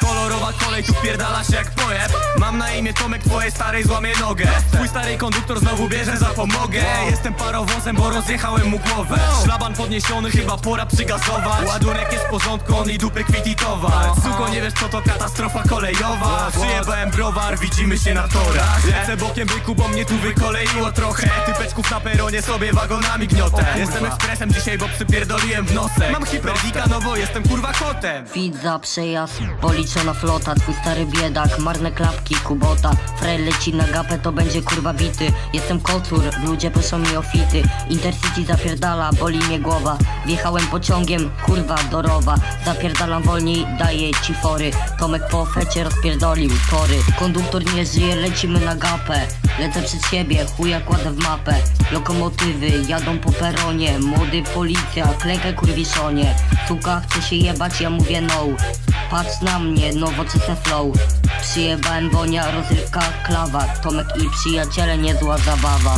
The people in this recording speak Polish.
Kolorowa kolej tu wpierdala się jak pojeb. Mam na imię Tomek, twojej starej złamie nogę Stary konduktor znowu bierze za pomogę. Jestem parowozem, bo rozjechałem mu głowę. Szlaban podniesiony, chyba pora przygazować. Ładunek jest w porządku, on i dupy kwit i towar. Suko, nie wiesz co to katastrofa kolejowa. Przyjebałem browar, widzimy się na torach. Lecę bokiem byku, bo mnie tu wykoleiło trochę. Typeczków na peronie sobie wagonami gniotę. Jestem ekspresem dzisiaj, bo przypierdoliłem w nosek. Mam hiperdika, no bo jestem kurwa kotem. Widza, przejazd, policzona flota Twój stary biedak, marne klapki, kubota. Frej leci na gapę, to będzie kurwa bity. Jestem kocur, ludzie proszą mi o fity Intercity zapierdala, boli mnie głowa. Wjechałem pociągiem, kurwa dorowa Zapierdalam wolniej, daję ci fory. Tomek po fecie rozpierdolił tory. Konduktor nie żyje, lecimy na gapę. Lecę przed siebie, chuja kładę w mapę. Lokomotywy jadą po peronie. Młody policja, klękaj kurwiszonie Suka chce się jebać, ja mówię no Patrz na mnie, nowoczesne flow. Przyjebałem wonia, rozrywka, klawa. Tomek i przyjaciele, niezła zabawa.